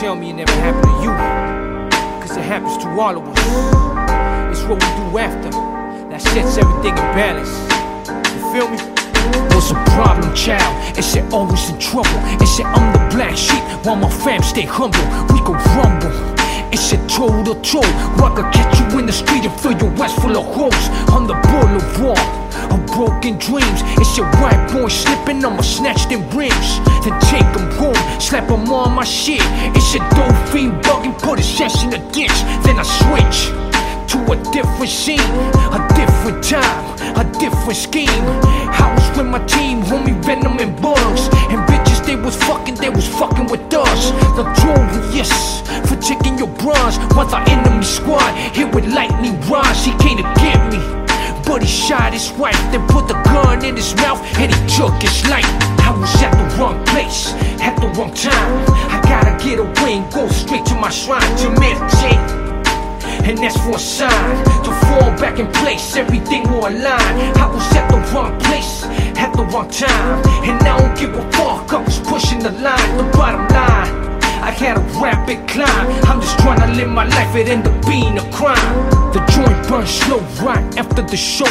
tell me it never happened to you. Cause it happens to all of us. It's what we do after that sets everything in balance. You feel me? Was a problem child, and said always in trouble. And said I'm the black sheep while my fam stay humble. We go rumble. It said toe to toe. Could catch you in the street and fill your ass full of holes on the boulevard broken dreams. It's your white boy slipping, I'ma snatch them rims. Then take them home, slap them on my shit. It's your dope fiend bugging, put his ass in the ditch. Then I switch to a different scene, a different time, a different scheme. Was with my team, homie Venom and Bugs. And bitches, they was fucking, they was fucking with us. The yes, for taking your bronze. Once our enemy squad hit with lightning rods, he came to shot his wife, then put the gun in his mouth, and he took his life. I was at the wrong place, at the wrong time. I gotta get away and go straight to my shrine to meditate. And that's for a sign to fall back in place. Everything will align. I was at the wrong place at the wrong time. And I don't give a fuck. I was pushing the line, the bottom line. I had a rapid climb. I'm just trying to live my life. It ended up being a crime. The joint burned slow right after the show.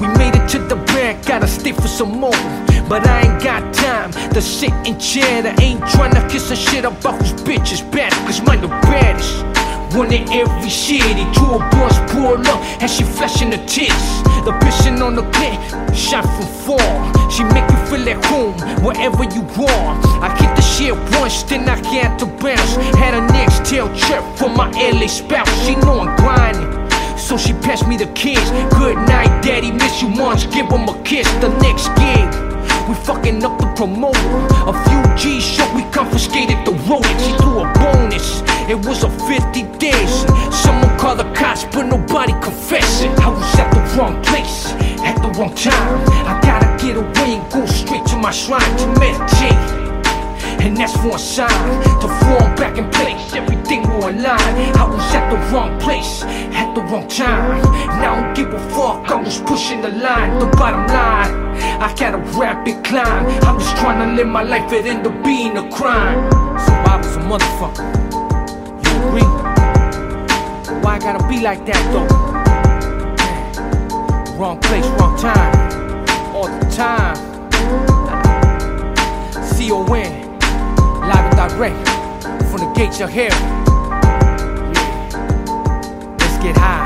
We made it to the back, gotta stay for some more. But I ain't got time to sit and chat. I ain't trying to kiss a shit about whose bitch is better. Cause mine the baddest. One in every city, two of boys pull up and she flashing the tits. The pissin' on the clip, shot from far. She make you feel at home wherever you are. I hit the shit once, then I had to bounce. Had a next tail trip for my LA spouse. She know I'm grinding. So she passed me the keys. Good night, daddy. Miss you once. Give him a kiss. The next gig. We fucking up the promoter. A few G's short, we confiscated the road. She threw a bonus. It was a 50 days. Someone called the cops, but nobody confessed it. I was at the wrong place, at the wrong time. I gotta get away and go straight to my shrine to meditate. And that's for a sign wrong place at the wrong time. And I don't give a fuck. I was pushing the line, the bottom line. I got a rapid climb. I'm just trying to live my life. It ended up being a crime. So I was a motherfucker. You agree? Why I gotta be like that though? Wrong place, wrong time. All the time. C-O-N. Live and direct from the gates of hell. Get high.